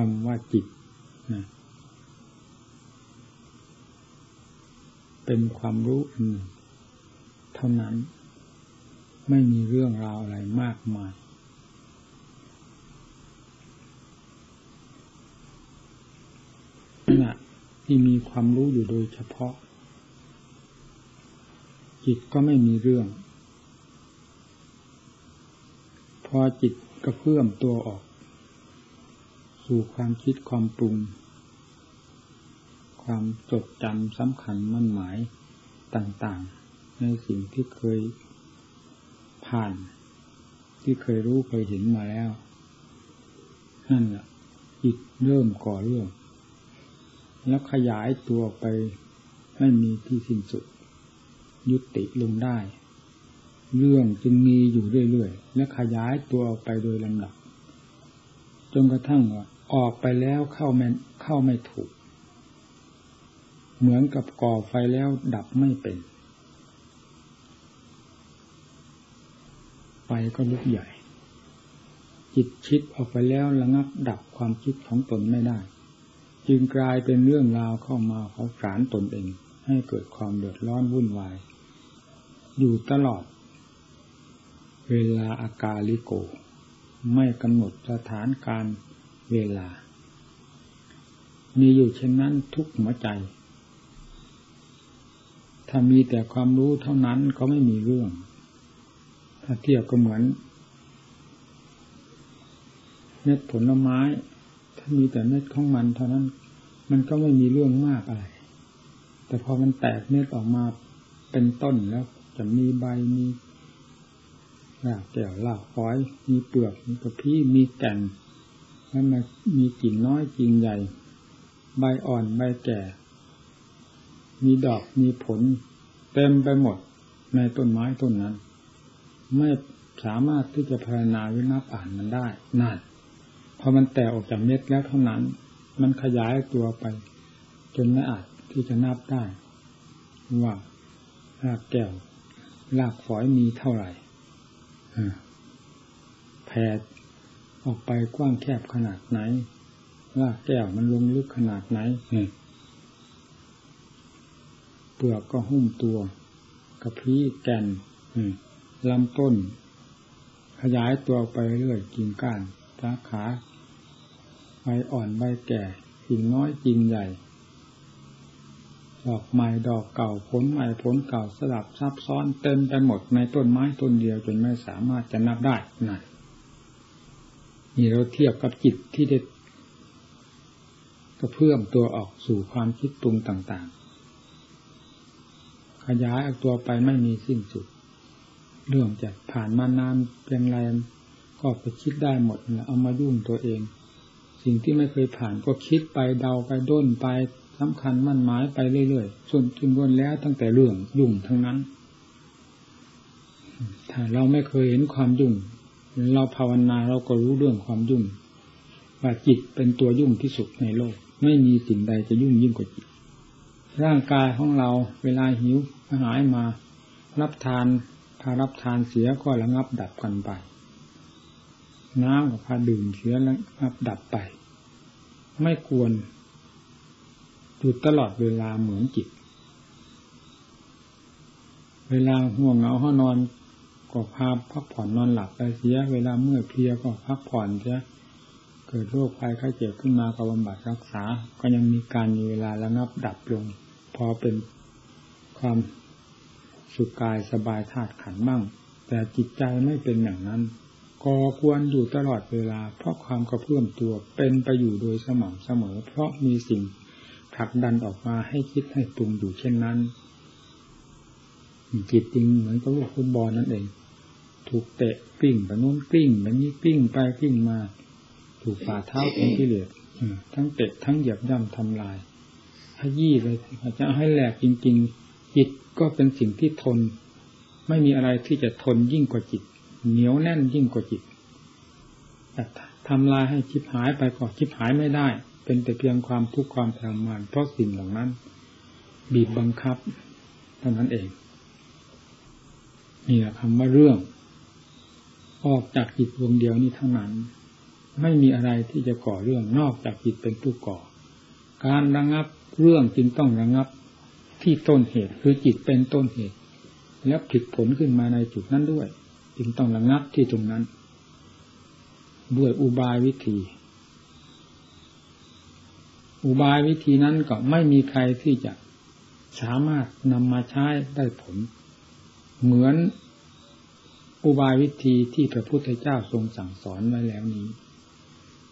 คำว่าจิตนะเป็นความรู้อันหนึ่งเท่านั้น ไม่มีเรื่องราวอะไรมากมาย ขณะที่มีความรู้อยู่โดยเฉพาะ จิตก็ไม่มีเรื่อง พอจิตกระเพื่อมตัวออก สู่ความคิดความปรุง ความจดจำสำคัญมั่นหมายต่างๆ ในสิ่งที่เคยผ่าน ที่เคยรู้เคยเห็นมาแล้ว นั่นแหละจิตเริ่มก่อเรื่อง แล้วขยายตัวไปไม่มีที่สิ้นสุด ยุติลงได้ เรื่องจึงมีอยู่เรื่อยๆ และขยายตัวออกไปโดยลำดับจนกระทั่งว่า ออกไปแล้วเข้าไม่เข้าไม่ถูก เหมือนกับก่อไฟแล้วดับไม่เป็น ไฟก็ลุกใหญ่ จิตคิดออกไปแล้วระงับดับความคิดของตนไม่ได้ จึงกลายเป็นเรื่องราวเข้ามาเขาสารตนเอง ให้เกิดความเดือดร้อนวุ่นวาย อยู่ตลอด เวลาอากาลิโก ไม่กำหนดสถานการณ์ เวลา มีอยู่เช่นนั้นทุกหัวใจ ถ้ามีแต่ความรู้เท่านั้นก็ไม่มีเรื่อง ถ้าเทียบก็เหมือน เม็ดผลไม้ ถ้ามีแต่เม็ดของมันเท่านั้น มันก็ไม่มีเรื่องมากอะไร แต่พอมันแตกเม็ดออกมาเป็นต้นแล้ว จะมีใบมีรากแก้วรากฟอย มีเปลือก มีกระพี้ มีแก่น แล้มันมีกิ่งน้อยกิ่งใหญ่ ใบอ่อนใบแก่ มีดอกมีผล เต็มไปหมดในต้นไม้ต้นนั้น ไม่สามารถที่จะพารณาวินับอ่านมันได้นั่นพอมันแตกออกจากเม็ดแล้วเท่านั้น มันขยายตัวไป จนไม่อาจที่จะนับได้ ว่ารากแก้วรากฝอยมีเท่าไหร่แผ่ ออกไปกว้างแคบขนาดไหนรากแก้วมันลงลึกขนาดไหนเปลือกก็หุ้มตัวกระพี้แก่นลำต้น ขยายตัวไปเรื่อยกิ่งก้านสาขาใบอ่อนใบแก่สิ่งน้อยจริงใหญ่ ดอกใหม่ดอกเก่าผลใหม่ผลเก่าสลับซับซ้อนเต็มไปหมดในต้นไม้ต้นเดียวจนไม่สามารถจะนับได้นั่น นี่เราเทียบกับจิตที่ได้ก็เพิ่อมตัวออกสู่ความคิดปรุงต่างๆ ขยายออกตัวไปไม่มีสิ้นสุด เรื่องจะผ่านมานานเพียงไรก็ไปคิดได้หมดนะเอามายุ่งตัวเอง สิ่งที่ไม่เคยผ่านก็คิดไปเดาไปด้นไปสำคัญมั่นหมายไปเรื่อยๆส่วนจนวนแล้วตั้งแต่เรื่องยุ่งทั้งนั้น ถ้าเราไม่เคยเห็นความยุ่ง เราภาวนาเราก็รู้เรื่องความยุ่ง ว่าจิตเป็นตัวยุ่งที่สุดในโลก ไม่มีสิ่งใดจะยุ่งยิ่งกว่าจิต ร่างกายของเราเวลาหิวอาหารมา รับทานถ้ารับทานเสียก็ระงับดับกันไป น้ำกับพาดื่มเชื้อแล้วอับดับไป ไม่ควรอยู่ตลอดเวลาเหมือนจิต เวลาห่วงเหงาห้อนอน ก็พาพักผ่อนนอนหลับไปเสีย เวลาเมื่อเพลียก็พักผ่อนเสียเกิดโรคภัยไข้เจ็บขึ้นมาก็บำบัดรักษา ก็ยังมีการมีเวลาระงับดับลง พอเป็นความสุขกายสบายธาตุขันบ้าง แต่จิตใจไม่เป็นอย่างนั้นก่อควรอยู่ตลอดเวลา เพราะความกระเพื่อมตัวเป็นไปอยู่โดยสม่ำเสมอ เพราะมีสิ่งผลักดันออกมาให้คิดให้ปรุงอยู่เช่นนั้น จิตจริงเหมือนกับลูกฟุตบอลนั่นเอง ถูกเตะปิ้งไปนู้นปิ้งแบบนี้ปิ้งไปปิ้งมา ถูกฝ่าเท้าของกิเลสทั้งเตะทั้งเหยียบย่ำทำลายขยี้เลยอาจะให้แหลกจริง ๆ จิตก็เป็นสิ่งที่ทน ไม่มีอะไรที่จะทนยิ่งกว่าจิต เหนียวแน่นยิ่งกว่าจิตแต่ทำลายให้ชิบหายไปก็ชิบหายไม่ได้ เป็นแต่เพียงความทุกข์ความทรมานเพราะสิ่งเหล่านั้น บีบบังคับเท่านั้นเองนี่แหละคำว่าเรื่อง ออกจากจิตดวงเดียวนี้เท่านั้น ไม่มีอะไรที่จะก่อเรื่องนอกจากจิตเป็นผู้ก่อ การระงับเรื่องจึงต้องระงับที่ต้นเหตุคือจิตเป็นต้นเหตุ แล้วผิดผลขึ้นมาในจุดนั้นด้วย จึงต้องระงับที่ตรงนั้น ด้วยอุบายวิธี อุบายวิธีนั้นก็ไม่มีใครที่จะสามารถนำมาใช้ได้ผล เหมือน อุบายวิธีที่พระพุทธเจ้าทรงสั่งสอนไว้แล้วนี้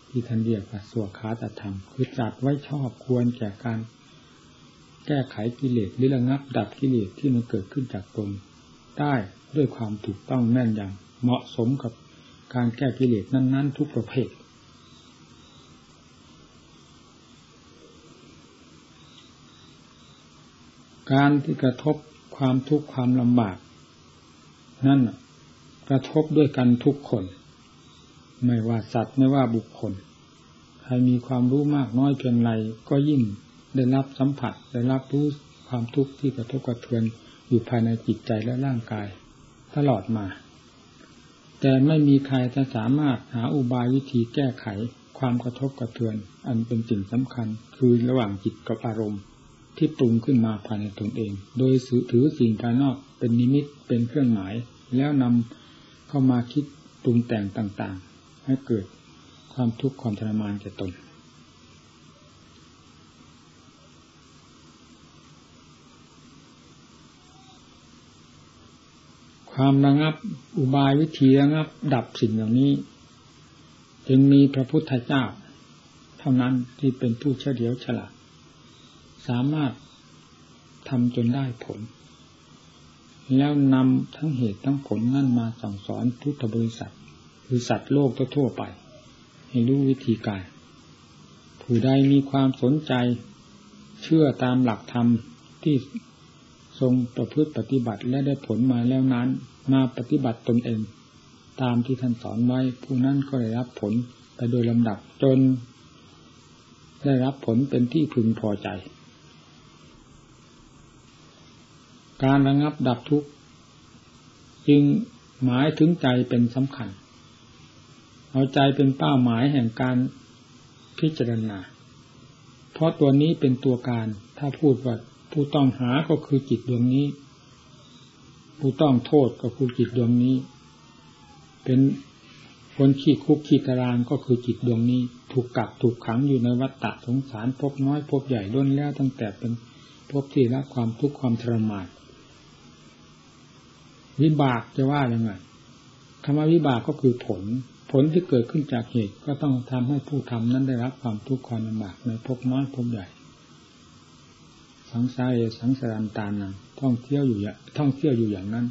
ที่ท่านเรียกว่าสวขาตธรรม คือจัดไว้ชอบควรแก่การแก้ไขกิเลสหรือระงับดับกิเลสที่มันเกิดขึ้นจากตนได้ด้วยความถูกต้องแม่นยำเหมาะสมกับการแก้กิเลสนั้น ๆ ทุกประเภท การที่กระทบความทุกข์ความลำบาก นั่น กระทบด้วยกันทุกคน ไม่ว่าสัตว์ไม่ว่าบุคคล ใครมีความรู้มากน้อยเพียงไรก็ยิ่งได้รับสัมผัสได้รับรู้ความทุกข์ที่กระทบกระเทือนอยู่ภายในจิตใจและร่างกาย ตลอดมา แต่ไม่มีใครจะสามารถหาอุบายวิธีแก้ไขความกระทบกระเทือน อันเป็นสิ่งสำคัญ คือระหว่างจิตกับอารมณ์ ที่ปรุงขึ้นมาภายในตนเอง โดยถือสิ่งภายนอกเป็นนิมิตเป็นเครื่องหมาย แล้วนำ เข้ามาคิดปรุงแต่งต่างๆ ให้เกิดความทุกข์ความทรมานแก่ตน ความระงับอุบายวิธีระงับ ดับสิ่งเหล่านี้ จึงมีพระพุทธเจ้า เท่านั้นที่เป็นผู้เฉลียวฉลาด สามารถทำจนได้ผล แล้วนำทั้งเหตุทั้งผลนั่นมาสั่งสอนพุทธบริษัทคือสัตว์โลกทั่วไป ให้รู้วิธีการ ผู้ใดมีความสนใจ เชื่อตามหลักธรรมที่ทรงประพฤติปฏิบัติและได้ผลมาแล้วนั้น มาปฏิบัติตนเอง ตามที่ท่านสอนไว้ผู้นั้นก็ได้รับผลไปโดยลำดับจน ได้รับผลเป็นที่พึงพอใจ การระงับดับทุกข์จึงหมายถึงใจเป็นสำคัญ เอาใจเป็นเป้าหมายแห่งการพิจารณา เพราะตัวนี้เป็นตัวการ ถ้าพูดว่าผู้ต้องหาก็คือจิตดวงนี้ ผู้ต้องโทษก็คือจิตดวงนี้ เป็นคนขี้คุกขี้ตารางก็คือจิตดวงนี้ ถูกกักถูกขังอยู่ในวัฏฏะสงสารพบน้อยพบใหญ่ล้นแล้วตั้งแต่เป็นพบที่รับความทุกข์ความทรมาน วิบากจะว่ายังไงคำว่าวิบากก็คือผล ผลที่เกิดขึ้นจากเหตุก็ต้องทำให้ผู้ทำนั้นได้รับความทุกข์ความลำบากในพบน้อยพบใหญ่สังสารสังสารตานังท่องเที่ยวอยู่อย่างท่องเที่ยวอยู่อย่างนั้น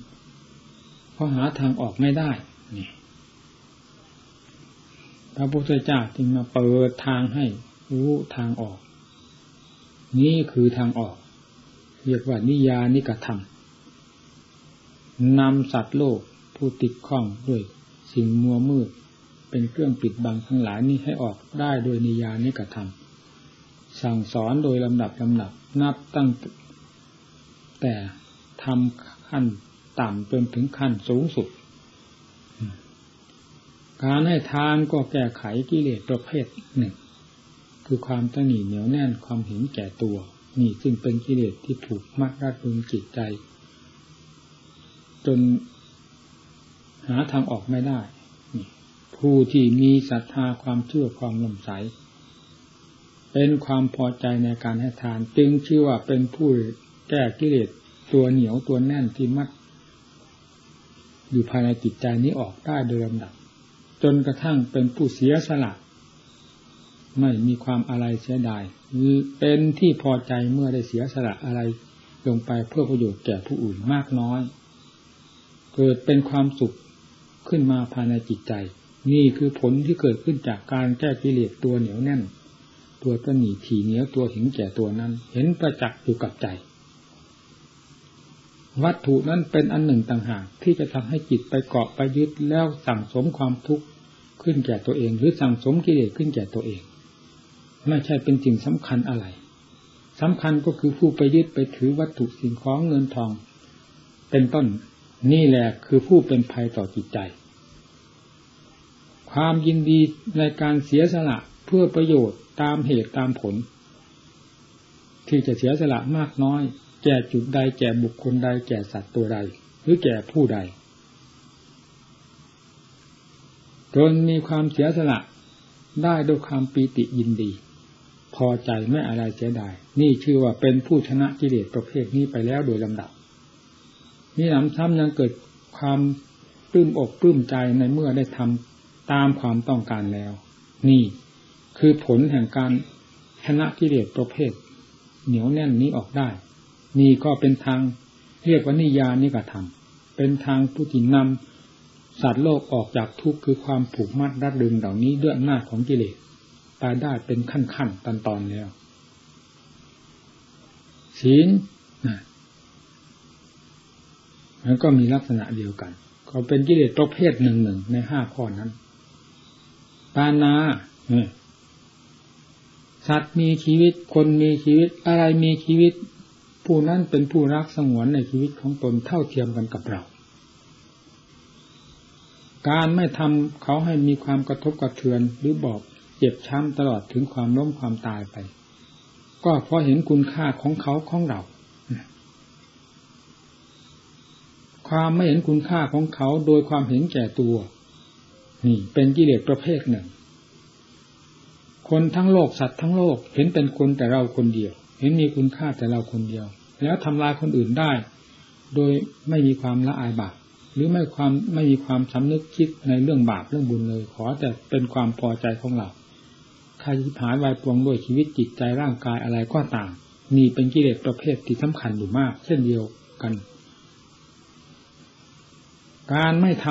เพราะหาทางออกไม่ได้นี่พระพุทธเจ้าจึงมาเปิดทางให้รู้ทางออก นี่คือทางออก เรียกว่านิยานิกธรรม นำสัตว์โลกผู้ติดข้องด้วยสิ่งมัวมืด เป็นเครื่องปิดบังทั้งหลายนี้ให้ออกได้โดยนิยานิกธรรมสั่งสอนโดยลำดับลำดับนับตั้งแต่ทำขั้นต่ำจนถึงขั้นสูงสุด การให้ทานก็แก้ไขกิเลสประเภทหนึ่ง คือความตั้งหนีเหนียวแน่นความเห็นแก่ตัว นี่จึงเป็นกิเลสที่ถูกมัดรัดรึงจิตใจ จนหาทางออกไม่ได้ ผู้ที่มีศรัทธาความเชื่อความลมใส เป็นความพอใจในการให้ทาน จึงชื่อว่าเป็นผู้แก้กิเลสตัวเหนียวตัวแน่นที่มัดอยู่ภายในจิตใจนี้ออกได้โดยลำดับ จนกระทั่งเป็นผู้เสียสละไม่มีความอะไรเสียดายเป็นที่พอใจเมื่อได้เสียสละอะไรลงไปเพื่อประโยชน์แก่ผู้อื่นมากน้อย เกิดเป็นความสุขขึ้นมาภายในจิตใจ นี่คือผลที่เกิดขึ้นจากการแก้กิเลสตัวเหนียวแน่น ตัวตนีถี่เหนียวตัวหิงแก่ตัวนั้น เห็นประจักษ์อยู่กับใจ วัตถุนั้นเป็นอันหนึ่งต่างหากที่จะทำให้จิตไปเกาะไปยึดแล้วสั่งสมความทุกข์ขึ้นแก่ตัวเอง หรือสั่งสมกิเลสขึ้นแก่ตัวเอง ไม่ใช่เป็นสิ่งสำคัญอะไรสำคัญก็คือผู้ไปยึดไปถือวัตถุสิ่งของเงินทอง เป็นต้น นี่แหละคือผู้เป็นภัยต่อจิตใจ ความยินดีในการเสียสละเพื่อประโยชน์ตามเหตุตามผล ที่จะเสียสละมากน้อย แก่จุดใดแก่บุคคลใดแก่สัตว์ตัวใด หรือแก่ผู้ใดจนมีความเสียสละได้ด้วยความปีติยินดี พอใจไม่อะไรเสียดาย นี่ชื่อว่าเป็นผู้ชนะกิเลสประเภทนี้ไปแล้วโดยลำดับ นี่หนำซ้ำยังเกิดความปลื้มอกปลื้มใจในเมื่อได้ทำตามความต้องการแล้ว นี่คือผลแห่งการชนะกิเลสประเภท เหนียวแน่นนี้ออกได้ นี่ก็เป็นทางเรียกว่านิยานิกระทำเป็นทางผู้ที่นำสัตว์โลกออกจากทุกข์คือความผูกมัดรัดดึงเหล่านี้ด้วยอำนาจของกิเลสไปได้เป็นขั้นขั้นตอนตอนแล้วศีล มันก็มีลักษณะเดียวกัน ก็เป็นกิเลสประเภทหนึ่งหนึ่งในห้าข้อนั้น ปานาสัตว์มีชีวิต คนมีชีวิต อะไรมีชีวิต ผู้นั้นเป็นผู้รักสงวนในชีวิตของตนเท่าเทียมกันกับเรา การไม่ทำเขาให้มีความกระทบกระเทือนหรือบอกเจ็บช้ำตลอดถึงความล้มความตายไป ก็เพราะเห็นคุณค่าของเขาของเรา ความไม่เห็นคุณค่าของเขาโดยความเห็นแก่ตัว นี่ เป็นกิเลสประเภทหนึ่ง คนทั้งโลกสัตว์ทั้งโลก เห็นเป็นคนแต่เราคนเดียว เห็นมีคุณค่าแต่เราคนเดียว แล้วทำลายคนอื่นได้ โดยไม่มีความละอายบาปหรือไม่ความไม่มีความสำนึกคิดในเรื่องบาปเรื่องบุญเลย ขอแต่เป็นความพอใจของเราใครที่หายวายปวงด้วยชีวิตจิตใจร่างกายอะไรก็ต่ามนี่เป็นกิเลสประเภทที่สำคัญอยู่มาก เช่นเดียวกัน การไม่ท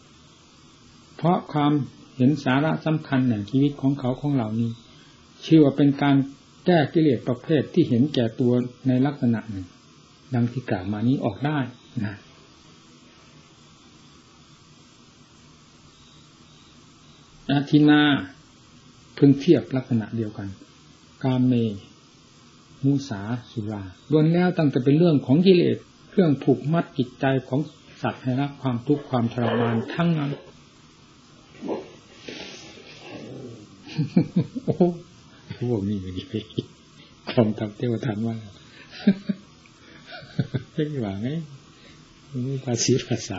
ำเพราะความเห็นสาระสำคัญแห่งชีวิตของเขาของเหล่านี้ชื่อว่าเป็นการแก้กิเลสประเภทที่เห็นแก่ตัวในลักษณะหนึ่ง ดังที่กล่าวมานี้ออกได้นะอาทินาพึงเทียบลักษณะเดียวกัน กาเม มุสาสุราล้วนแล้วตั้งแต่เป็นเรื่องของกิเลสเครื่องผูกมัดจิตใจของ สัตว์ให้รับความทุกข์ความทรมานทั้งนั้นโอ้โหมีอย่างนี้คอมทำเทวทันว่าเรียกว่าไงมีภาษีภาษา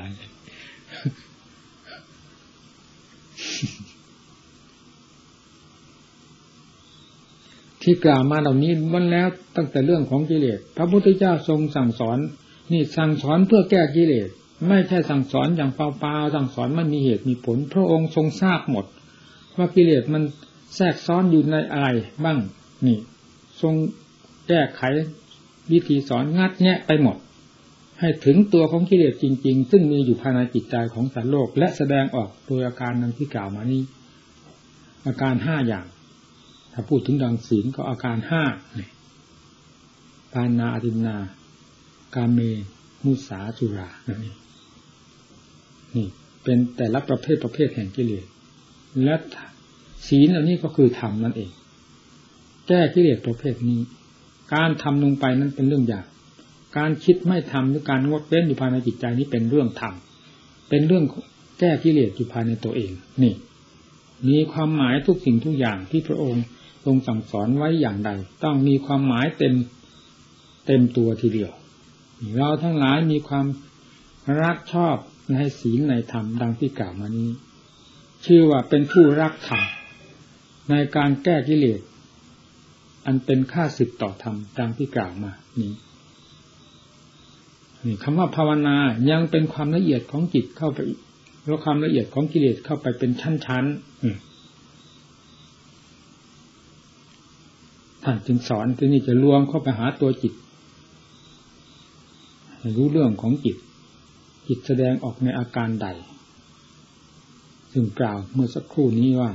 ที่กล่าวมาเหล่านี้มันแล้วตั้งแต่เรื่องของกิเลสพระพุทธเจ้าทรงสั่งสอน นี่สั่งสอนเพื่อแก้กิเลส ไม่ใช่สั่งสอนอย่างเปล่าๆสั่งสอนมันมีเหตุมีผล พระองค์ทรงทราบหมด ว่ากิเลสมันแทรกซ้อนอยู่ในอะไรบ้างนี่ ทรงแก้ไขวิธีสอนงัดแงะไปหมด ให้ถึงตัวของกิเลสจริง ๆ ซึ่งมีอยู่ภายในจิตใจของสัตว์โลก และแสดงออกโดยอาการดังที่กล่าวมานี้ อาการห้าอย่าง ถ้าพูดถึงดังศีลก็อาการห้าปานาอตินา กาเม มุสาจุรานี่ นี่ เป็นแต่ละประเภทประเภทแห่งกิเลสและศีลอันนี้ก็คือธรรมนั่นเอง แก้กิเลสประเภทนี้ การทำลงไปนั้นเป็นเรื่องยากการคิดไม่ทำหรือการงดเว้นอยู่ภายในจิตใจนี้เป็นเรื่องธรรมเป็นเรื่องแก้กิเลสอยู่ภายในตัวเอง นี่ มีความหมายทุกสิ่งทุกอย่างที่พระองค์ทรงสั่งสอนไว้อย่างใด ต้องมีความหมายเต็มเต็มตัวทีเดียว เราทั้งหลายมีความรักชอบ ในศีลในธรรมดังที่กล่าวมานี้ ชื่อว่าเป็นผู้รักธรรมในการแก้กิเลสอันเป็นค่าศึกต่อธรรมดังที่กล่าวมานี้นี่คำว่าภาวนายังเป็นความละเอียดของจิตเข้าไปแล้วความละเอียดของกิเลสเข้าไปเป็นชั้นๆท่านจึงสอนที่นี่จะรวมเข้าไปหาตัวจิตรู้เรื่องของจิต จิตแสดงออกในอาการใด ซึ่งกล่าวเมื่อสักครู่นี้ว่า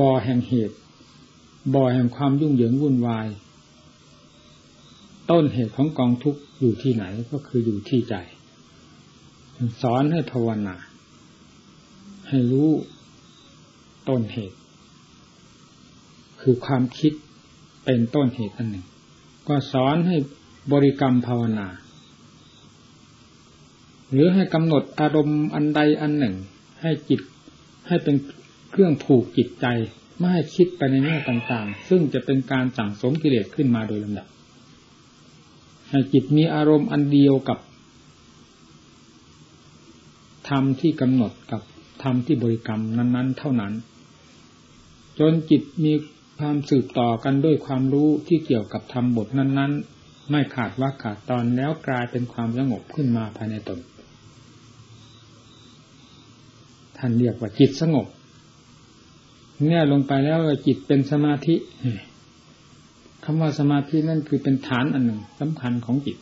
บ่อแห่งเหตุบ่อแห่งความยุ่งเหยิงวุ่นวาย ต้นเหตุของกองทุกข์อยู่ที่ไหนก็คืออยู่ที่ใจ สอนให้ภาวนา ให้รู้ต้นเหตุ คือความคิดเป็นต้นเหตุอันหนึ่ง ก็สอนให้บริกรรมภาวนา หรือให้กำหนดอารมณ์อันใดอันหนึ่ง ให้จิตให้เป็นเครื่องผูกจิตใจไม่ให้คิดไปในแง่ต่างๆ ซึ่งจะเป็นการสั่งสมกิเลสขึ้นมาโดยลำดับ ให้จิตมีอารมณ์อันเดียวกับธรรมที่กำหนดกับธรรมที่บริกรรมนั้น ๆ เท่านั้น จนจิตมีความสืบต่อกันด้วยความรู้ที่เกี่ยวกับธรรมบทนั้น ๆ ไม่ขาดว่าขาดตอนแล้วกลายเป็นความสงบขึ้นมาภายในตน ท่านเรียกว่าจิตสงบเนี่ยลงไปแล้วจิตเป็นสมาธิคำว่าสมาธินั่นคือเป็นฐานอันหนึ่งสำคัญของจิต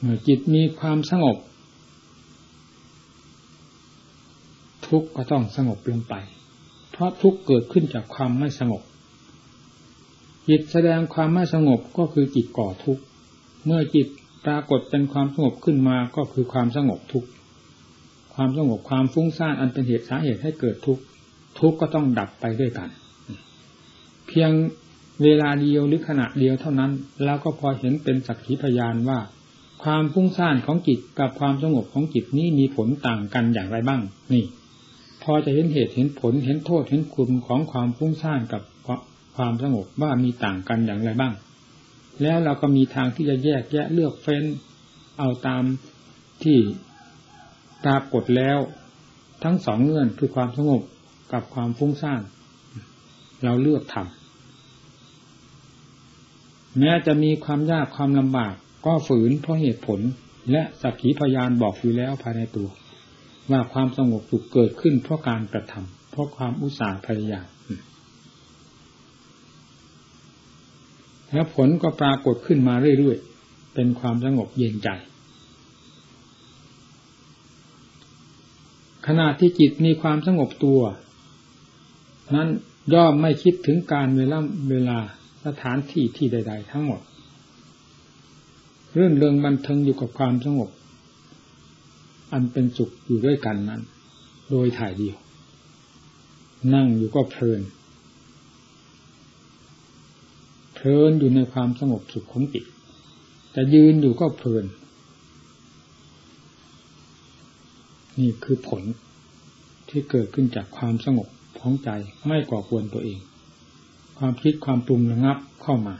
เมื่อจิตมีความสงบ ทุกข์ก็ต้องสงบลงไป เพราะทุกข์เกิดขึ้นจากความไม่สงบ จิตแสดงความไม่สงบก็คือจิตก่อทุกข์ เมื่อจิตปรากฏเป็นความสงบขึ้นมาก็คือความสงบทุกข์ ความสงบความฟุ้งซ่านอันเป็นเหตุสาเหตุให้เกิดทุกข์ทุกข์ก็ต้องดับไปด้วยกัน เพียงเวลาเดียวหรือขณะเดียวเท่านั้นเราก็พอเห็นเป็นสักขีพยานว่า ความฟุ้งซ่านของจิตกับความสงบของจิตนี้มีผลต่างกันอย่างไรบ้าง นี่ พอจะเห็นเหตุเห็นผลเห็นโทษเห็นคุณของความฟุ้งซ่านกับความสงบว่ามีต่างกันอย่างไรบ้าง แล้วเราก็มีทางที่จะแยกแยะเลือกเฟ้น เอาตามที่ ปรากฏแล้ว ทั้งสองเงื่อนคือความสงบกับความฟุ้งซ่านเราเลือกทำแม้จะมีความยากความลำบาก ก็ฝืนเพราะเหตุผลและสักขีพยานบอกอยู่แล้วภายในตัว ว่าความสงบสุขเกิดขึ้นเพราะการกระทำเพราะความอุตสาห์พยายามแล้วผลก็ปรากฏขึ้นมาเรื่อยๆ เป็นความสงบเย็นใจ ขณะที่จิตมีความสงบตัว นั้นย่อมไม่คิดถึงการเวลาเวลาสถานที่ที่ใด ๆ ทั้งหมด เรื่องเริงบันเทิงอยู่กับความสงบ อันเป็นสุขอยู่ด้วยกันนั้น โดยถ่ายเดียว นั่งอยู่ก็เพลิน เพลินอยู่ในความสงบสุขของจิตแต่ยืนอยู่ก็เพลิน นี่คือผลที่เกิดขึ้นจากความสงบของใจไม่ก่อควรตัวเอง ความคิดความปรุงระงับเข้ามา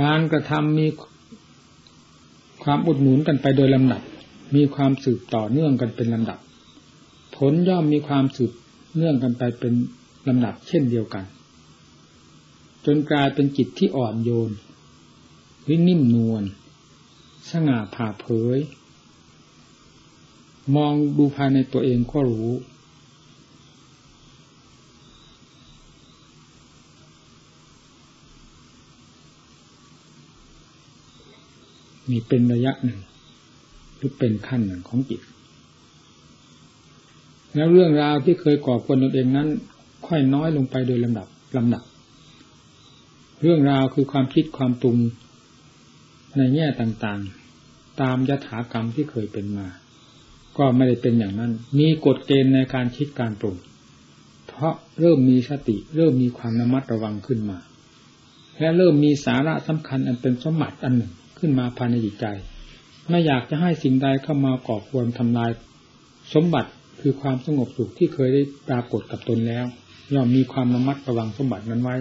การกระทำมีความอุดหนุนกันไปโดยลำดับ มีความสืบต่อเนื่องกันเป็นลำดับ ผลย่อมมีความสืบเนื่องกันไปเป็นลำดับเช่นเดียวกัน จนกลายเป็นจิตที่อ่อนโยน วินิ่มนวลสง่าผ่าเผย มองดูภายในตัวเองก็รู้มีเป็นระยะหนึ่งหรือเป็นขั้นหนึ่งของจิต แล้วเรื่องราวที่เคยก่อควรตนเองนั้น ค่อยน้อยลงไปโดยลำดับลำดับ เรื่องราวคือความคิดความปรุง ในแง่ต่างๆ ตามยถากรรมที่เคยเป็นมา ก็ไม่ได้เป็นอย่างนั้น มีกฎเกณฑ์ในการคิดการปรุงเพราะเริ่มมีสติ เริ่มมีความระมัดระวังขึ้นมา และเริ่มมีสาระสำคัญอันเป็นสมบัติอันหนึ่งขึ้นมาภายในจิตใจ ไม่อยากจะให้สิ่งใดเข้ามาก่อควรทำลาย สมบัติคือความสงบสุขที่เคยได้ปรากฏกับตนแล้วย่อมมีความระมัดระวังสมบัตินั้นไว้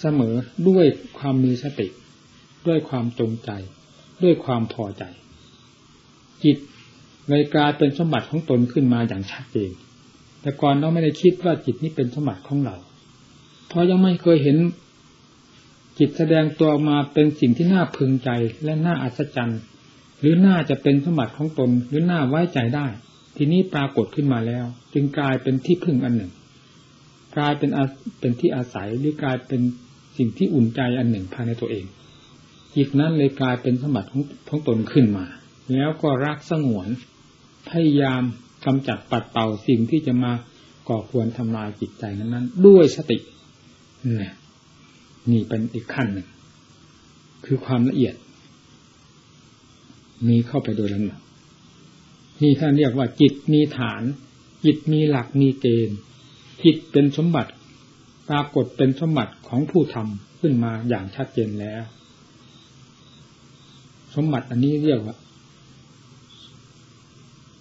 เสมอด้วยความมีสติ ด้วยความจงใจ ด้วยความพอใจ จิตเลยกลายเป็นสมบัติของตนขึ้นมาอย่างชัดเจนแต่ก่อนเราไม่ได้คิดว่าจิตนี้เป็นสมบัติของเรา เพราะยังไม่เคยเห็น จิตแสดงตัวมาเป็นสิ่งที่น่าพึงใจและน่าอัศจรรย์ หรือน่าจะเป็นสมบัติของตนหรือน่าไว้ใจได้ ทีนี้ปรากฏขึ้นมาแล้ว จึงกลายเป็นที่พึ่งอันหนึ่ง กลายเป็นเป็นที่อาศัยหรือกลายเป็นสิ่งที่อุ่นใจอันหนึ่งภายในตัวเอง จิตนั้นเลยกลายเป็นสมบัติของของตนขึ้นมา แล้วก็รักสงวน พยายามกำจัดปัดเป่าสิ่งที่จะมาก่อควรทำลายจิตใจนั้นนั้นด้วยสตินี่นี่เป็นอีกขั้นหนึ่ง คือความละเอียด มีเข้าไปโดยลำดับนี่ท่านเรียกว่า จิตมีฐาน จิตมีหลักมีเกณฑ์ จิตเป็นสมบัติ ปรากฏเป็นสมบัติของผู้ทำขึ้นมาอย่างชัดเจนแล้ว สมบัติอันนี้เรียกว่า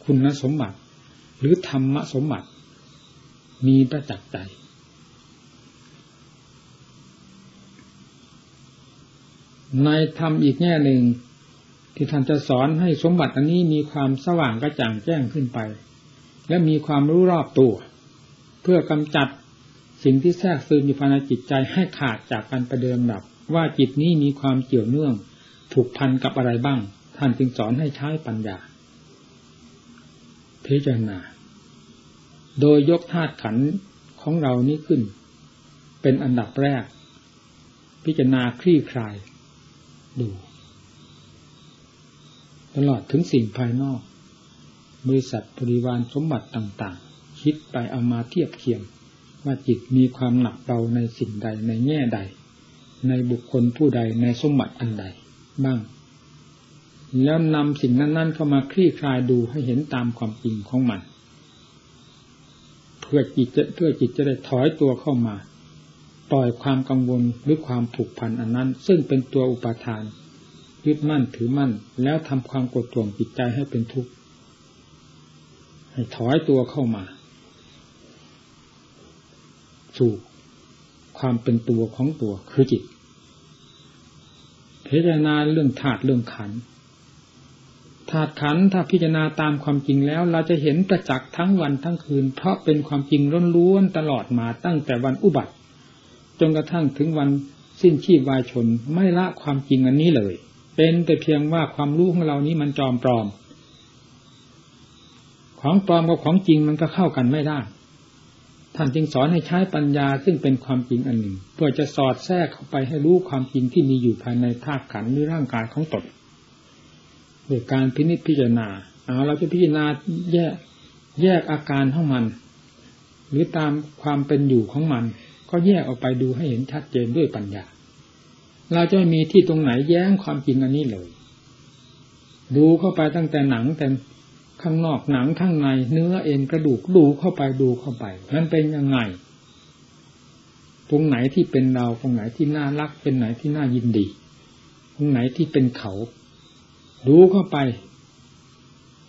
คุณสมบัติ หรือธรรมสมบัติ มีประจักษ์ใจในธรรมอีกแง่หนึ่ง ที่ท่านจะสอนให้สมบัติอันนี้มีความสว่างกระจ่างแจ้งขึ้นไป และมีความรู้รอบตัว เพื่อกำจัดสิ่งที่แทรกซึมอยู่ภายในจิตใจให้ขาดจากการประเดิมดับ ว่าจิตนี้มีความเกี่ยวเนื่อง ผูกพันกับอะไรบ้าง ท่านจึงสอนให้ใช้ปัญญา พิจารณา โดยยกธาตุขันของเรานี้ขึ้น เป็นอันดับแรก พิจารณาคลี่คลาย ดู ตลอดถึงสิ่งภายนอกบริษัทบริวารสมบัติต่าง ๆ คิดไปเอามาเทียบเคียง ว่าจิตมีความหนักเบาในสิ่งใดในแง่ใด ในบุคคลผู้ใดในสมบัติอันใด บ้าง แล้วนำสิ่งนั้น ๆ เข้ามาคลี่คลายดูให้เห็นตามความจริงของมัน เพื่อจิตจะเพื่อจิตจะได้ถอยตัวเข้ามา ปล่อยความกังวลหรือความผูกพันอันนั้น ซึ่งเป็นตัวอุปาทาน ยึดมั่นถือมั่น แล้วทำความกดท่วงจิตใจให้เป็นทุกข์ให้ถอยตัวเข้ามา สู่ความเป็นตัวของตัวคือจิต พิจารณาเรื่องธาตุเรื่องขันธาตุขันถ้าพิจารณาตามความจริงแล้ว เราจะเห็นประจักษ์ทั้งวันทั้งคืน เพราะเป็นความจริงล้วนๆตลอดมาตั้งแต่วันอุบัติ จนกระทั่งถึงวันสิ้นชีพวายชนไม่ละความจริงอันนี้เลย เป็นแต่เพียงว่าความรู้ของเรานี้มันจอมปลอม ของปลอมกับของจริงมันก็เข้ากันไม่ได้ ท่านจึงสอนให้ใช้ปัญญาซึ่งเป็นความจริงอันหนึ่ง เพื่อจะสอดแทรกเข้าไปให้รู้ความจริงที่มีอยู่ภายในธาตุขันธ์หรือร่างกายของตนโดยการพินิจพิจารณาเอาเราจะพิจารณาแยกแยกอาการของมัน หรือตามความเป็นอยู่ของมัน ก็แยกออกไปดูให้เห็นชัดเจนด้วยปัญญา เราจะมีที่ตรงไหนแย้งความจริงอันนี้เลย ดูเข้าไปตั้งแต่หนังแต่ ข้างนอกหนังข้างใน เนื้อเอ็นกระดูกดูเข้าไปดูเข้าไป มันเป็นยังไง ตรงไหนที่เป็นเราตรงไหนที่น่ารัก เป็นไหนที่น่ายินดี ตรงไหนที่เป็นเขา ดูเข้าไป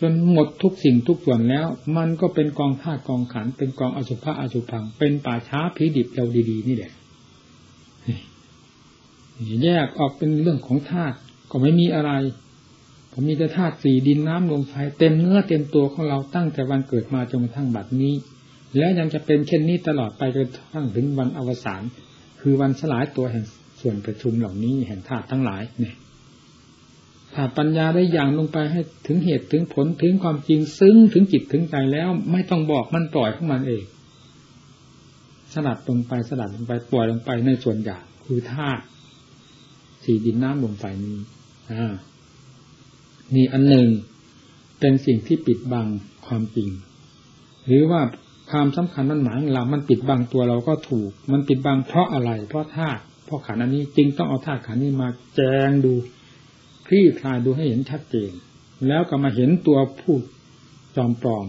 จนหมดทุกสิ่งทุกส่วนแล้ว มันก็เป็นกองธาตุกองขันเป็นกองอสุภะอสุพัง เป็นป่าช้าผีดิบเราดีๆนี่แหละแยกออกเป็นเรื่องของธาตุก็ไม่มีอะไร มมีแต่ธาตุสี่ดินน้ำลมไฟเต็มเนื้อเต็มตัวของเราตั้งแต่วันเกิดมาจนกระทั่งบัดนี้ และยังจะเป็นเช่นนี้ตลอดไปจนกระทั่งถึงวันอวสานคือวันสลายตัวแห่งส่วนประชุมเหล่านี้แห่งธาตุทั้งหลายเนี่ยถ้าปัญญาได้อย่างลงไปให้ถึงเหตุถึงผลถึงความจริงซึ้งถึงจิตถึงใจแล้ว ไม่ต้องบอกมันปล่อยของมันเองสลัดลงไปสลัดลงไปปล่อยลงไปในส่วนหยาบคือธาตุสี่ดินน้ำลมไฟนี้อ่า นี่อันหนึ่งเป็นสิ่งที่ปิดบังความจริง หรือว่าความสำคัญมันหมายของเรา มันปิดบังตัวเราก็ถูก มันปิดบังเพราะอะไร เพราะธาตุเพราะขันอันนี้จริงต้องเอาธาตุขันนี้มาแจงดูคลี่คลายดูให้เห็นชัดเจน แล้วก็มาเห็นตัวผู้จอมปลอม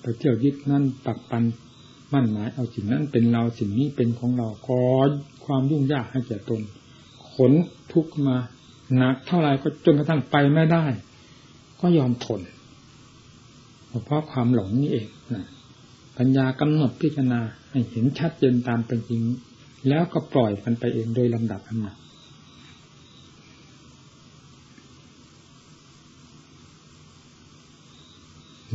ไปเที่ยวยึดนั่นปักปันมั่นหมายเอาสิ่งนั้นเป็นเราสิ่งนี้เป็นของเราขอความยุ่งยากให้แก่ตน ขนทุกมาหนักเท่าไรก็จนกระทั่งไปไม่ได้ ก็ยอมทนเพราะความหลงนี่เองนะปัญญากำหนดพิจารณาให้เห็นชัดเจนตามเป็นจริง แล้วก็ปล่อยมันไปเองโดยลำดับอันนั้น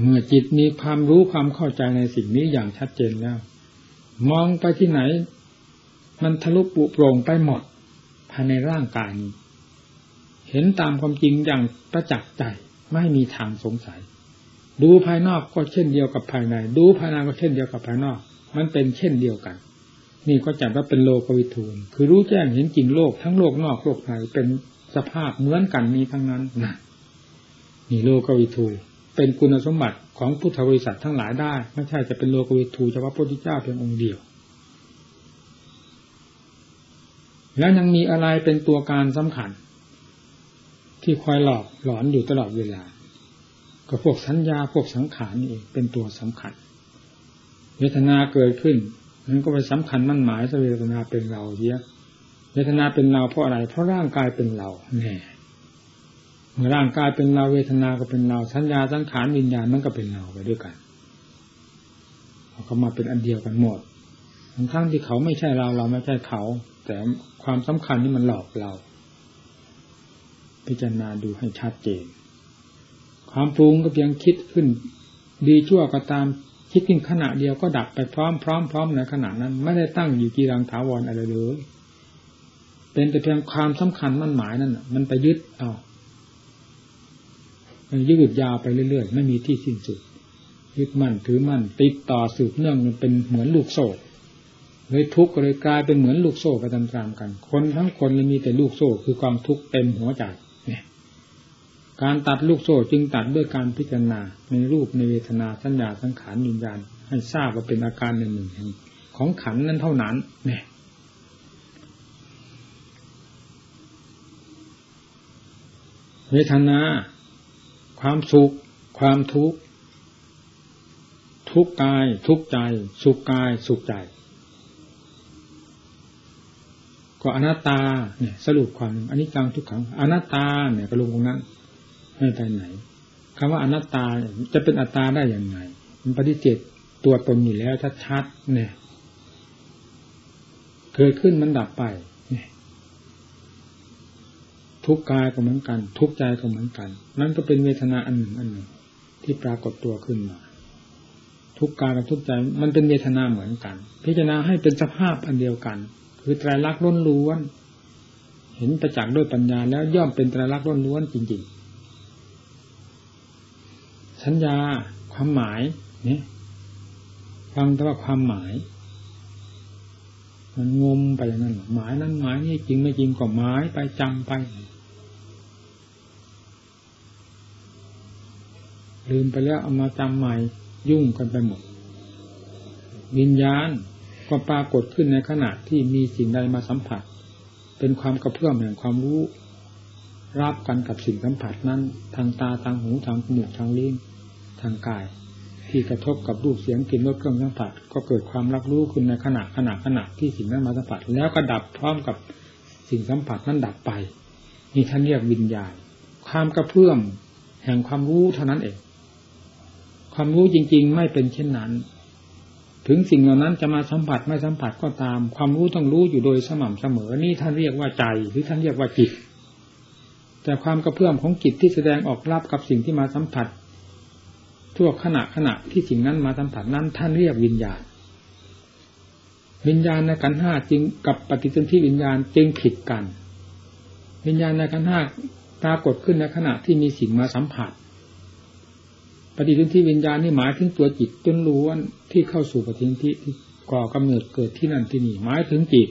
เมื่อจิตมีความรู้ความเข้าใจในสิ่งนี้อย่างชัดเจนแล้ว มองไปที่ไหน มันทะลุปุโปร่งไปหมดภายในร่างกายนี้ เห็นตามความจริงอย่างประจักษ์ใจ ไม่มีทางสงสัย ดูภายนอกก็เช่นเดียวกับภายใน ดูภายในก็เช่นเดียวกับภายนอก มันเป็นเช่นเดียวกัน นี่ก็จัดว่าเป็นโลกวิทูลคือรู้แจ้งเห็นจริงโลกทั้งโลกนอกโลกในเป็นสภาพเหมือนกันนี้ทั้งนั้นนะนี่โลกวิทูเป็นคุณสมบัติของพุทธบริษัททั้งหลายได้ ไม่ใช่จะเป็นโลกวิทูเฉพาะพระพุทธเจ้าเพียงองค์เดียว แล้วยังมีอะไรเป็นตัวการสำคัญ ที่คอยหลอกหลอนอยู่ตลอดเวลา ก็พวกสัญญาพวกสังขารนี่เองเป็นตัวสำคัญ เวทนาเกิดขึ้นมันก็ไปสำคัญมั่นหมายเวทนาเป็นเราเยอะเวทนาเป็นเราเพราะอะไรเพราะร่างกายเป็นเราแน่เมื่อร่างกายเป็นเราเวทนาก็เป็นเราสัญญาสังขารวิญญาณมันก็เป็นเราไปด้วยกันเขามาเป็นอันเดียวกันหมดทั้งที่เขาไม่ใช่เราเราไม่ใช่เขา แต่ความสำคัญนี่มันหลอกเรา พิจารณาดูให้ชัดเจน ความปรุงก็เพียงคิดขึ้น ดีชั่วก็ตามคิดขึ้นขณะเดียวก็ดับไปพร้อมพร้อมพร้อมในขณะนั้น ไม่ได้ตั้งอยู่กีรังถาวรอะไรเลยเป็นแต่เพียงความสำคัญมั่นหมายนั่นมันไปยึดเอามันยืดยาวไปเรื่อยๆ ไม่มีที่สิ้นสุด ยึดมั่นถือมั่น ติดต่อสืบเนื่องมันเป็นเหมือนลูกโซ่เลยทุกข์เลยกลายเป็นเหมือนลูกโซ่ไปตามๆกัน คนทั้งคนเลยมีแต่ลูกโซ่คือความทุกข์เต็มหัวใจ การตัดลูกโซ่จึงตัดด้วยการพิจารณาในรูปในเวทนาสัญญาสังขารวิญญาณให้ทราบว่าเป็นอาการหนึ่งหนึ่งของขันนั้นเท่านั้นเนี่ยเวทนา ความสุข ความทุกข์ ทุกกาย ทุกใจ สุขกาย สุขใจ ก็อนัตตาเนี่ยสรุปความอันนี้กลางทุกขังอนัตตาเนี่ยก็ลงตรงนั้น ไม่ไปไหนคำว่าอนัตตาจะเป็นอัตตาได้อย่างไรมันปฏิเสธตัวตนอยู่แล้วชัดๆเนี่ยเกิดขึ้นมันดับไปทุกกายก็เหมือนกัน ทุกใจก็เหมือนกัน นั่นก็เป็นเวทนาอันหนึ่งอันหนึ่ง ที่ปรากฏตัวขึ้นมาทุกกายกับทุกใจมันเป็นเวทนาเหมือนกัน พิจารณาให้เป็นสภาพอันเดียวกัน คือไตรลักษณ์ล้นล้วน เห็นประจักษ์ด้วยปัญญาแล้วย่อมเป็นไตรลักษณ์ล้นล้วนจริง ๆ สัญญา ความหมายเนี่ยฟังแต่ว่าความหมาย มันงมไปอย่างนั้นหมายนั้นหมายนี่จริงไม่จริงก็หมายไปจำไป ลืมไปแล้วเอามาจำใหม่ ยุ่งกันไปหมด วิญญาณก็ปรากฏขึ้นในขณะที่มีสิ่งใดมาสัมผัส เป็นความกระเพื่อมแห่งความรู้รับกันกับสิ่งสัมผัสนั้น ทางตาทางหูทางจมูกทางลิ้น ทางกาย ที่กระทบกับรูปเสียงกลิ่นรสเครื่องสัมผัสก็เกิดความรับรู้ขึ้นในขณะขณะขณะที่สิ่งนั้นมาสัมผัส แล้วก็ดับพร้อมกับสิ่งสัมผัสนั้นดับไปนี่ท่านเรียกวิญญาณ ความกระเพื่อมแห่งความรู้เท่านั้นเอง ความรู้จริง ๆ ไม่เป็นเช่นนั้น ถึงสิ่งเหล่านั้นจะมาสัมผัสไม่สัมผัสก็ตาม ความรู้ต้องรู้อยู่โดยสม่ำเสมอ นี่ท่านเรียกว่าใจหรือท่านเรียกว่าจิตแต่ความกระเพื่อมของจิตที่แสดงออกรับกับสิ่งที่มาสัมผัส ทั่วขณะขณะที่สิ่งนั้นมาสัมผัสนั้น ท่านเรียกวิญญาณ วิญญาณในขันห้าจึงกับปฏิสนธิวิญญาณจึงผิดกัน วิญญาณในขันห้าปรากฏขึ้นในขณะที่มีสิ่งมาสัมผัส ปฏิทินที่วิญญาณนี่หมายถึงตัวจิตจนล้วนที่เข้าสู่ปฏิทิที่ก่อกำเนิดเกิดที่นั่นที่นี่หมายถึงจิต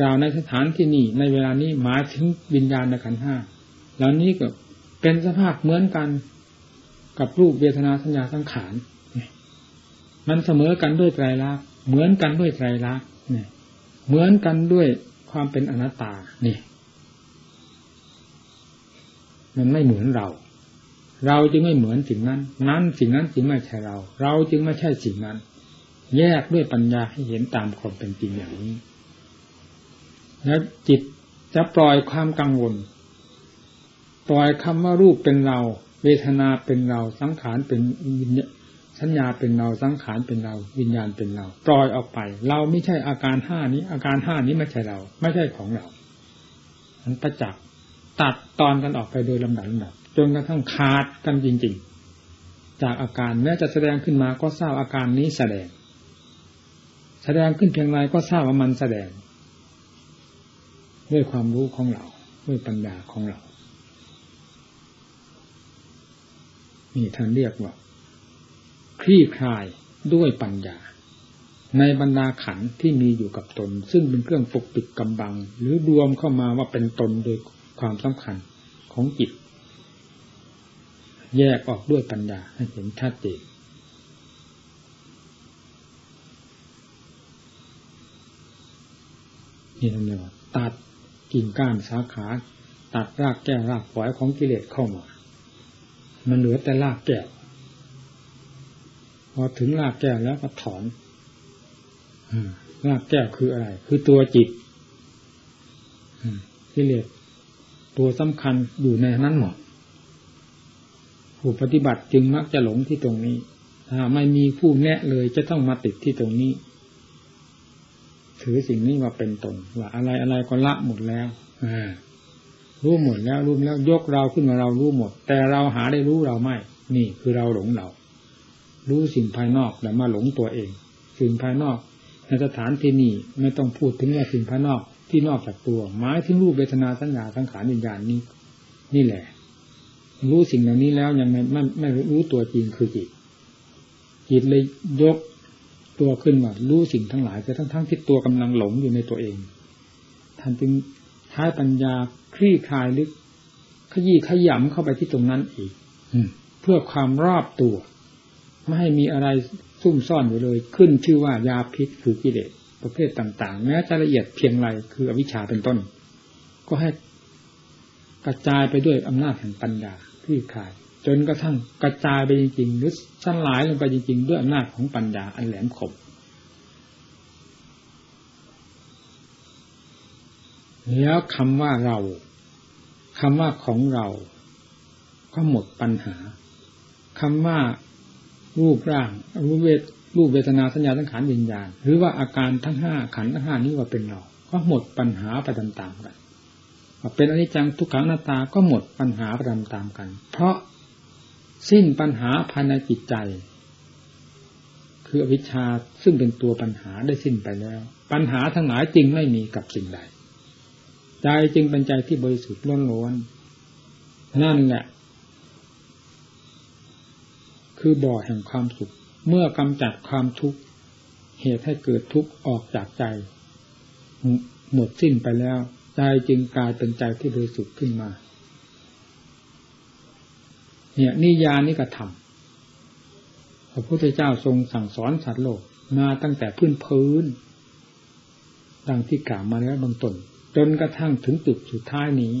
กล่าวในสถานที่นี่ในเวลานี้หมายถึงวิญญาณในขันห้าแล้วนี้ก็ เป็นสภาพเหมือนกันกับรูปเวทนาสัญญาสังขารมันเสมอกันด้วยไตรลักษณ์เหมือนกันด้วยไตรลักษณ์เหมือนกันด้วยความเป็นอนัตตานี่มันไม่เหมือนเรา เราจึงไม่เหมือนสิ่งนั้น นั้นสิ่งนั้นจึงไม่ใช่เรา เราจึงไม่ใช่สิ่งนั้น แยกด้วยปัญญาให้เห็นตามความเป็นจริงอย่างนี้ แล้วจิตจะปล่อยความกังวล ปล่อยคำว่ารูปเป็นเรา เวทนาเป็นเรา สังขารเป็นสัญญาเป็นเรา สังขารเป็นเรา วิญญาณเป็นเรา ปล่อยออกไป เราไม่ใช่อาการห้านี้ อาการห้านี้ไม่ใช่เรา ไม่ใช่ของเรา มันประจักษ์ตัดตอนกันออกไปโดยลำดับลำดับจนกระทั่งขาดกันจริง ๆ จากอาการแม้จะแสดงขึ้นมาก็ทราบอาการนี้แสดง แสดงขึ้นเพียงไรก็ทราบว่ามันแสดง ด้วยความรู้ของเรา ด้วยปัญญาของเรา นี่ท่านเรียกว่า คลี่คลายด้วยปัญญา ในบรรดาขันที่มีอยู่กับตน ซึ่งเป็นเครื่องปกปิดกำบัง หรือรวมเข้ามาว่าเป็นตนโดยความสำคัญของจิต แยกออกด้วยปัญญาให้เห็นชัดเจนนี่นั่นเรียกว่าตัดกิ่งก้านสาขา ตัดรากแก้วรากฝอยของกิเลสเข้ามา มันเหลือแต่รากแก้วพอถึงรากแก้วแล้วก็ถอนรากแก้วคืออะไร คือตัวจิตกิเลสตัวสำคัญอยู่ในนั้นหมดผู้ปฏิบัติจึงมักจะหลงที่ตรงนี้ ถ้าไม่มีผู้แนะเลยจะต้องมาติดที่ตรงนี้ ถือสิ่งนี้ว่าเป็นตนว่าอะไรอะไรก็ละหมดแล้ว รู้หมดแล้วรู้แล้วยกเราขึ้นมาเรารู้หมด แต่เราหาได้รู้เราไม่ นี่คือเราหลงเรา รู้สิ่งภายนอกแต่มาหลงตัวเอง สิ่งภายนอก ในสถานที่นี้ไม่ต้องพูดถึงว่าสิ่งภายนอกที่นอกจากตัวหมายถึงรูปเวทนาสัญญาสังขารวิญญาณนี้ นี่แหละ รู้สิ่งเหล่านี้แล้วยังไม่ไม่ไม่รู้ตัวจริงคือจิตจิตเลยยกตัวขึ้นว่ารู้สิ่งทั้งหลายแต่ทั้งทั้งที่ตัวกำลังหลงอยู่ในตัวเองท่านจึง ใช้ปัญญาคลี่คลายลึก ขยี้ขยำเข้าไปที่ตรงนั้นอีกเพื่อความรอบตัว ไม่ให้มีอะไรซุ่มซ่อนอยู่เลย ขึ้นชื่อว่ายาพิษคือกิเลสประเภทต่างๆแม้จะละเอียดเพียงไรคืออวิชชาเป็นต้น ก็ให้กระจายไปด้วยอำนาจแห่งปัญญาคลี่คลายจนกระทั่งกระจายไปจริงๆหรือสั้นหลายลงไปจริง ๆ ด้วยอำนาจของปัญญาอันแหลมคม แล้วคำว่าเราคำว่าของเรา ก็หมดปัญหาคำว่ารูปร่างรูปเวทรูปเวทนาสัญญาสังขารวิญญาณ หรือว่าอาการทั้งห้าขันทั้งห้านี้ว่าเป็นเรา ก็หมดปัญหาไปตามๆกันเป็นอนิจจังทุกขังหน้าตาก็หมดปัญหาไปตามๆกัน เพราะสิ้นปัญหาภายในจิตใจ คืออวิชชาซึ่งเป็นตัวปัญหาได้สิ้นไปแล้ว ปัญหาทั้งหลายจริงไม่มีกับสิ่งใด ใจจึงเป็นใจที่บริสุทธิ์ล้วนๆนั่นแหละ คือบ่อแห่งความสุข เมื่อกำจัดความทุกข์เหตุให้เกิดทุกข์ออกจากใจ หมดสิ้นไปแล้ว ใจจึงกลายเป็นใจที่บริสุทธิ์ขึ้นมา เนี่ยนิยานิกระทำพระพุทธเจ้าทรงสั่งสอนสัตว์โลกมาตั้งแต่พื้นพื้นดังที่กล่าวมาแล้วบางตน จนกระทั่งถึงจุดสุดท้ายนี้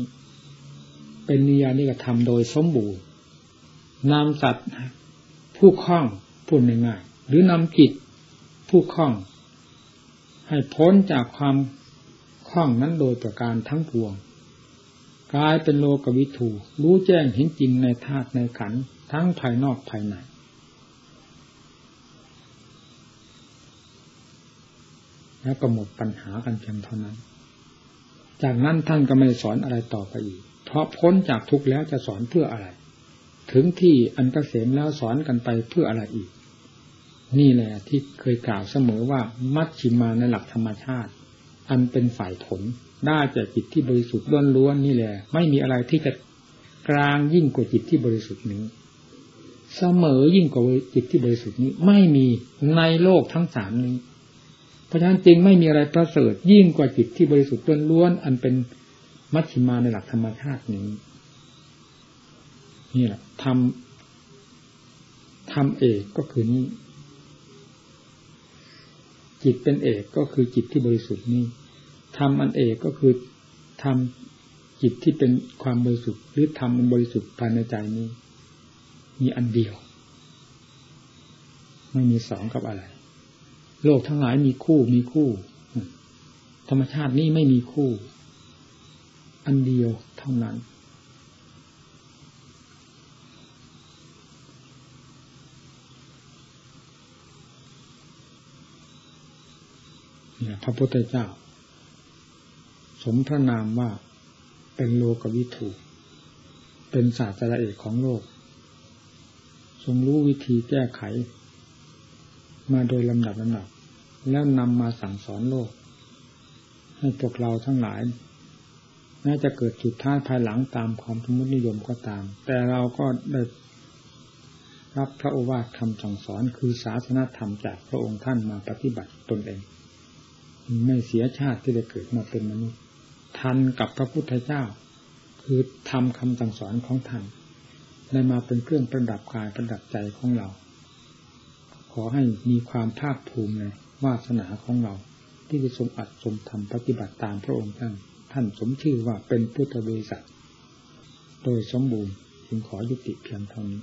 เป็นนิยานิกระทำโดยสมบูรณ์นำสัตว์ผู้คล้องพูดง่ายๆหรือนำจิตผู้คล้อง ให้พ้นจากความคล้องนั้นโดยประการทั้งปวง กลายเป็นโลกวิถูรู้แจ้งเห็นจริงในธาตุในขันทั้งภายนอกภายในแล้วก็หมดปัญหากันเพียงเท่านั้น จากนั้นท่านก็ไม่สอนอะไรต่อไปอีก เพราะพ้นจากทุกข์แล้วจะสอนเพื่ออะไร ถึงที่อันกเกษมแล้วสอนกันไปเพื่ออะไรอีก นี่แหละที่เคยกล่าวเสมอว่ามัชชิมาในหลักธรรมชาติ อันเป็นฝ่ายผลได้จากจิตที่บริสุทธิ์ล้วนๆนี่แหละ ไม่มีอะไรที่จะกลางยิ่งกว่าจิตที่บริสุทธิ์นี้ เสมอยิ่งกว่าจิตที่บริสุทธิ์นี้ ไม่มีในโลกทั้งสามนี้ เพราะฉะนั้นจริงไม่มีอะไรประเสริฐยิ่งกว่าจิตที่บริสุทธิ์ล้วนอันเป็นมัชฌิมาในหลักธรรมชาตินี้ นี่แหละทำทำเอกก็คือนี้ จิตเป็นเอกก็คือจิตที่บริสุทธิ์นี้ทำอันเอกก็คือทำจิตที่เป็นความบริสุทธิ์หรือทำมันบริสุทธิ์ภายในใจนี้ มีอันเดียว ไม่มีสองกับอะไร โลกทั้งหลายมีคู่มีคู่ ธรรมชาตินี้ไม่มีคู่ อันเดียวเท่านั้น เนี่ยพระพุทธเจ้า สมพระนามว่าเป็นโลกวิถูเป็นศาสตราเอกของโลก ทรงรู้วิธีแก้ไข มาโดยลำดับลำดับ แล้วนำมาสั่งสอนโลก ให้พวกเราทั้งหลายแม้จะเกิดจุดท้ายภายหลังตามความสมมตินิยมก็ตาม แต่เราก็ได้รับพระโอวาทคำสั่งสอนคือศาสนาธรรมจากพระองค์ท่านมาปฏิบัติตนเอง ไม่เสียชาติที่ได้เกิดมาเป็นมนุษย์ทันกับพระพุทธเจ้า คือทำคำสั่งสอนของท่านได้มาเป็นเครื่องประดับกายประดับใจของเรา ขอให้มีความภาคภูมิในวาสนาของเรา ที่จะทรงอัดทรงทำปฏิบัติตามพระองค์ท่านท่านสมชื่อว่าเป็นพุทธบริษัท โดยสมบูรณ์จึงขอยุติเพียงเท่านี้